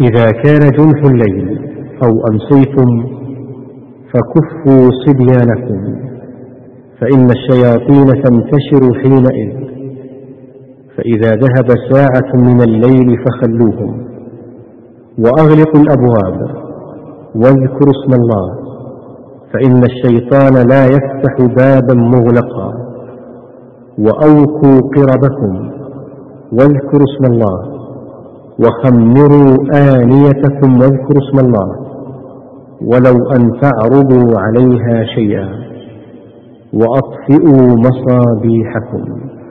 إذا كان جنح الليل أو أمسيتم فكفوا صبيانكم فإن الشياطين تنتشر حينئذ فإذا ذهب ساعة من الليل فخلوهم وأغلقوا الأبواب واذكروا اسم الله فإن الشيطان لا يفتح بابا مغلقا وأوكوا قربكم واذكروا اسم الله. وخمروا آنيتكم واذكروا اسم الله ولو أن تعرضوا عليها شيئا وأطفئوا مصابيحكم.